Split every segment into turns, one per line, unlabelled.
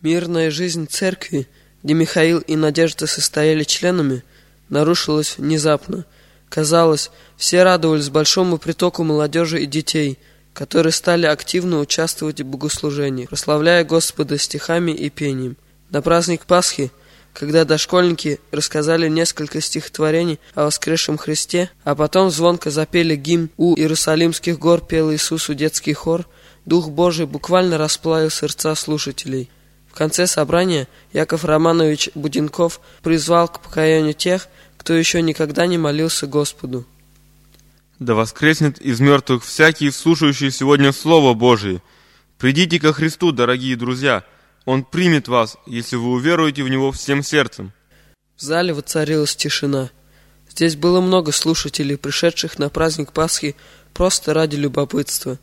Мирная жизнь церкви, где Михаил и Надежда состояли членами, нарушилась внезапно. Казалось, все радовались большому притоку молодежи и детей, которые стали активно участвовать в богослужении, прославляя Господа стихами и пением. На праздник Пасхи, когда дошкольники рассказали несколько стихотворений о воскресшем Христе, а потом звонко запели гимн «У Иерусалимских гор пел Иисусу детский хор», Дух Божий буквально расплавил сердца слушателей – конце собрания Яков Романович Буденков призвал к покаянию тех, кто еще никогда не молился Господу.
Да воскреснет из мертвых всякий, слушающий сегодня Слово Божие. Придите ко Христу, дорогие друзья. Он примет вас, если вы уверуете в Него всем сердцем.
В зале воцарилась тишина. Здесь было много слушателей, пришедших на праздник Пасхи просто ради любопытства.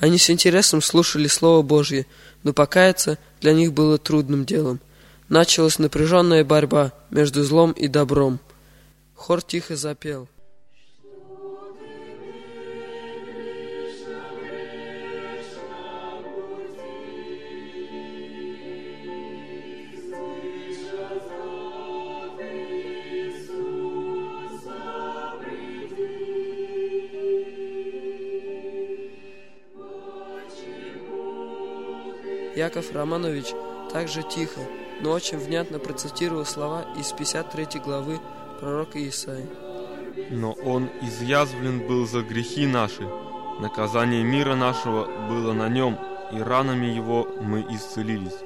Они с интересом слушали Слово Божье, но покаяться для них было трудным делом. Началась напряженная борьба между злом и добром. Хор тихо запел. Яков Романович также тихо, но очень внятно процитировал слова из 53 главы пророка Исаи.
Но он изъязвлен был за грехи наши, наказание мира нашего было на нем, и ранами его мы исцелились.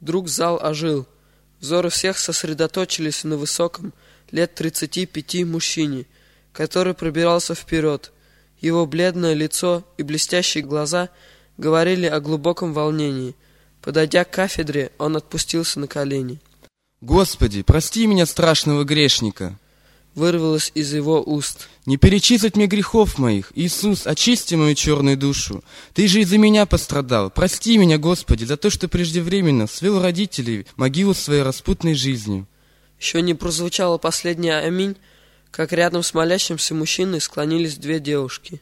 Вдруг зал ожил – Взоры всех сосредоточились на высоком, лет тридцати пяти мужчине, который пробирался вперед. Его бледное лицо и блестящие глаза говорили о глубоком волнении. Подойдя к кафедре, он отпустился на колени.
«Господи, прости меня, страшного грешника!»
Вырвалось из его уст.
«Не перечислить мне грехов моих! Иисус, очисти мою черную душу! Ты же из-за меня пострадал! Прости меня, Господи, за то, что преждевременно свел родителей могилу своей распутной жизнью!»
Еще не прозвучало последнее «Аминь», как рядом с молящимся мужчиной склонились две девушки.